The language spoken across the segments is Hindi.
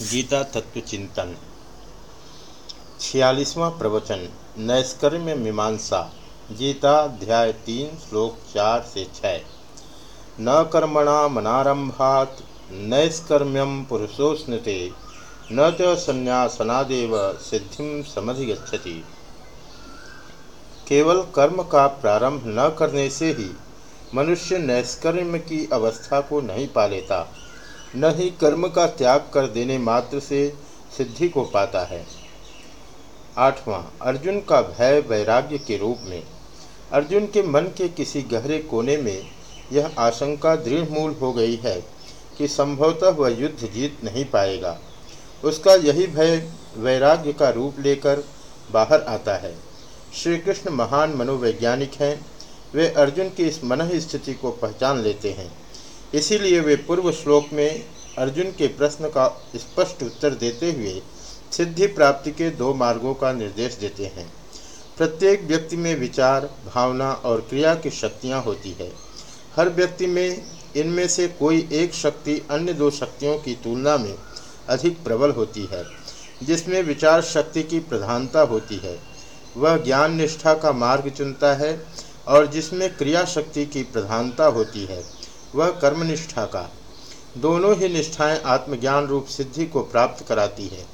गीता तत्व चिंतन। छियालीसवां प्रवचन, नैष्कर्म्य मीमांसा, गीता अध्याय तीन, श्लोक चार से छः न कर्मणा मनारंभात नैष्कर्म्यम पुरुषोस्नते, न च संन्यासनादेव सिद्धि समधिगछति केवल कर्म का प्रारंभ न करने से ही मनुष्य नैष्कर्म्य की अवस्था को नहीं पा लेता। न ही कर्म का त्याग कर देने मात्र से सिद्धि को पाता है। आठवां, अर्जुन का भय वैराग्य के रूप में। अर्जुन के मन के किसी गहरे कोने में यह आशंका दृढ़ मूल हो गई है कि संभवतः वह युद्ध जीत नहीं पाएगा। उसका यही भय वैराग्य का रूप लेकर बाहर आता है। श्री कृष्ण महान मनोवैज्ञानिक हैं, वे अर्जुन की इस मन स्थिति को पहचान लेते हैं। इसीलिए वे पूर्व श्लोक में अर्जुन के प्रश्न का स्पष्ट उत्तर देते हुए सिद्धि प्राप्ति के दो मार्गों का निर्देश देते हैं। प्रत्येक व्यक्ति में विचार, भावना और क्रिया की शक्तियाँ होती है। हर व्यक्ति में इनमें से कोई एक शक्ति अन्य दो शक्तियों की तुलना में अधिक प्रबल होती है, जिसमें विचार शक्ति की प्रधानता होती है। वह ज्ञान निष्ठा का मार्ग चुनता है और जिसमें क्रिया शक्ति की प्रधानता होती है वह कर्मनिष्ठा का। दोनों ही निष्ठाएँ आत्मज्ञान रूप सिद्धि को प्राप्त कराती है।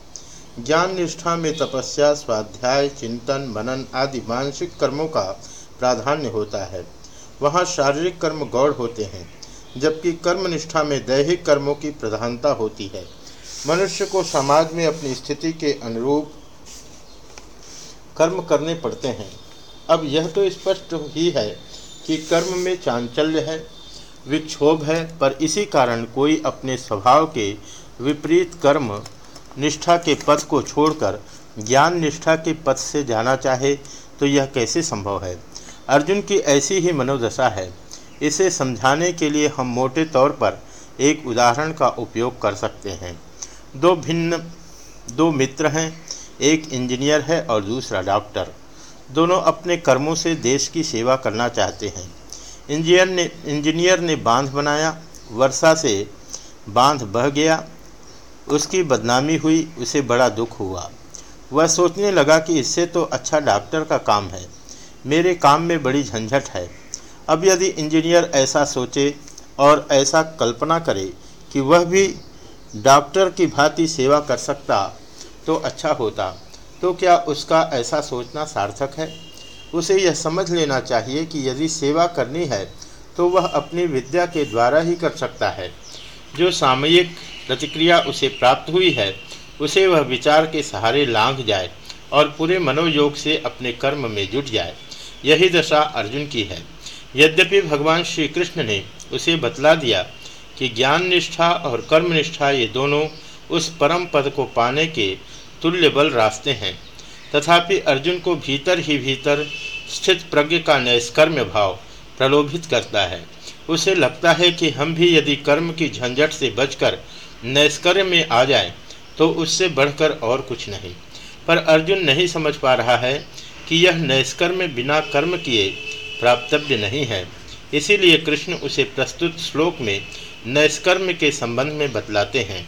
ज्ञान निष्ठा में तपस्या, स्वाध्याय, चिंतन, मनन आदि मानसिक कर्मों का प्राधान्य होता है। वहाँ शारीरिक कर्म गौड़ होते हैं, जबकि कर्मनिष्ठा में दैहिक कर्मों की प्रधानता होती है। मनुष्य को समाज में अपनी स्थिति के अनुरूप कर्म करने पड़ते हैं। अब यह तो स्पष्ट ही है कि कर्म में चांचल्य है विक्षोभ है, पर इसी कारण कोई अपने स्वभाव के विपरीत कर्म निष्ठा के पथ को छोड़कर ज्ञान निष्ठा के पथ से जाना चाहे तो यह कैसे संभव है? अर्जुन की ऐसी ही मनोदशा है। इसे समझाने के लिए हम मोटे तौर पर एक उदाहरण का उपयोग कर सकते हैं। दो भिन्न, दो मित्र हैं, एक इंजीनियर है और दूसरा डॉक्टर। दोनों अपने कर्मों से देश की सेवा करना चाहते हैं। इंजीनियर ने इंजीनियर ने बाँध बनाया, वर्षा से बाँध बह गया, उसकी बदनामी हुई, उसे बड़ा दुख हुआ। वह सोचने लगा कि इससे तो अच्छा डॉक्टर का काम है, मेरे काम में बड़ी झंझट है। अब यदि इंजीनियर ऐसा सोचे और ऐसा कल्पना करे कि वह भी डॉक्टर की भांति सेवा कर सकता तो अच्छा होता। तो क्या उसका ऐसा सोचना सार्थक है? उसे यह समझ लेना चाहिए कि यदि सेवा करनी है तो वह अपनी विद्या के द्वारा ही कर सकता है। जो सामयिक प्रतिक्रिया उसे प्राप्त हुई है, उसे वह विचार के सहारे लांघ जाए और पूरे मनोयोग से अपने कर्म में जुट जाए। यही दशा अर्जुन की है। यद्यपि भगवान श्री कृष्ण ने उसे बतला दिया कि ज्ञान निष्ठा और कर्म निष्ठा ये दोनों उस परम पद को पाने के तुल्य बल रास्ते हैं। तथापि अर्जुन को भीतर ही भीतर स्थित प्रज्ञ का नैष्कर्म्य भाव प्रलोभित करता है। उसे लगता है कि हम भी यदि कर्म की झंझट से बचकर नैष्कर्य में आ जाए तो उससे बढ़कर और कुछ नहीं। पर अर्जुन नहीं समझ पा रहा है कि यह नैष्कर्म बिना कर्म किए प्राप्तव्य नहीं है। इसीलिए कृष्ण उसे प्रस्तुत श्लोक में नैष्कर्म के संबंध में बतलाते हैं।